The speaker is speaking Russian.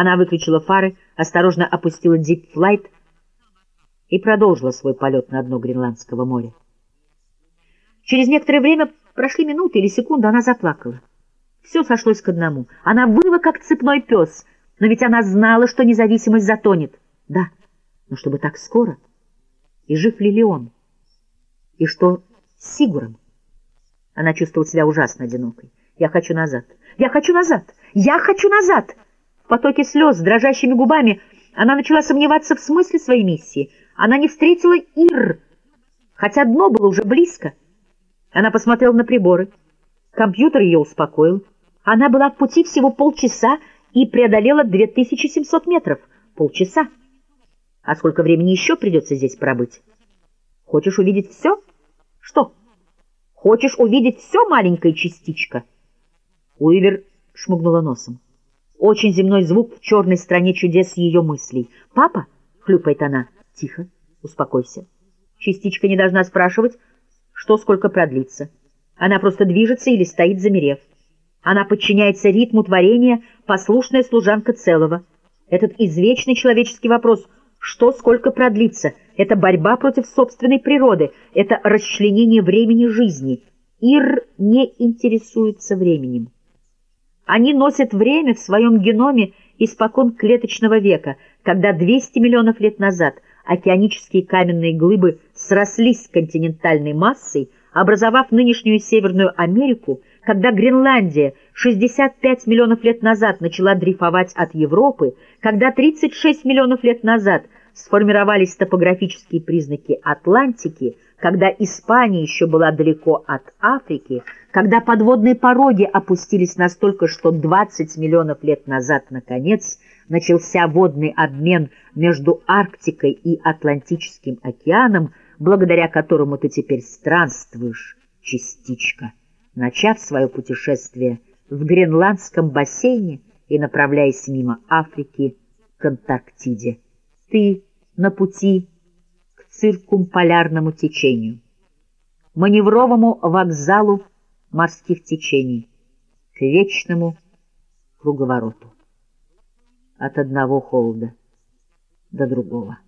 Она выключила фары, осторожно опустила дипфлайт и продолжила свой полет на дно Гренландского моря. Через некоторое время, прошли минуты или секунды, она заплакала. Все сошлось к одному. Она выла, как цепной пес, но ведь она знала, что независимость затонет. Да, но чтобы так скоро. И жив ли Леон? И что с Сигуром? Она чувствовала себя ужасно одинокой. Я хочу назад. Я хочу назад. Я хочу назад. Потоке слез, дрожащими губами, она начала сомневаться в смысле своей миссии. Она не встретила Ир, хотя дно было уже близко. Она посмотрела на приборы. Компьютер ее успокоил. Она была в пути всего полчаса и преодолела 2700 метров. Полчаса. А сколько времени еще придется здесь пробыть? Хочешь увидеть все? Что? Хочешь увидеть все, маленькая частичка? Уивер шмыгнула носом. Очень земной звук в черной стране чудес ее мыслей. «Папа?» — хлюпает она. «Тихо, успокойся. Частичка не должна спрашивать, что сколько продлится. Она просто движется или стоит, замерев. Она подчиняется ритму творения, послушная служанка целого. Этот извечный человеческий вопрос «что сколько продлится?» — это борьба против собственной природы, это расчленение времени жизни. Ир не интересуется временем. Они носят время в своем геноме испокон клеточного века, когда 200 миллионов лет назад океанические каменные глыбы срослись с континентальной массой, образовав нынешнюю Северную Америку, когда Гренландия 65 миллионов лет назад начала дрейфовать от Европы, когда 36 миллионов лет назад сформировались топографические признаки Атлантики, когда Испания еще была далеко от Африки, когда подводные пороги опустились настолько, что 20 миллионов лет назад, наконец, начался водный обмен между Арктикой и Атлантическим океаном, благодаря которому ты теперь странствуешь, частичка, начав свое путешествие в Гренландском бассейне и направляясь мимо Африки к Антарктиде. Ты на пути к циркумполярному течению, маневровому вокзалу морских течений, к вечному круговороту. От одного холода до другого.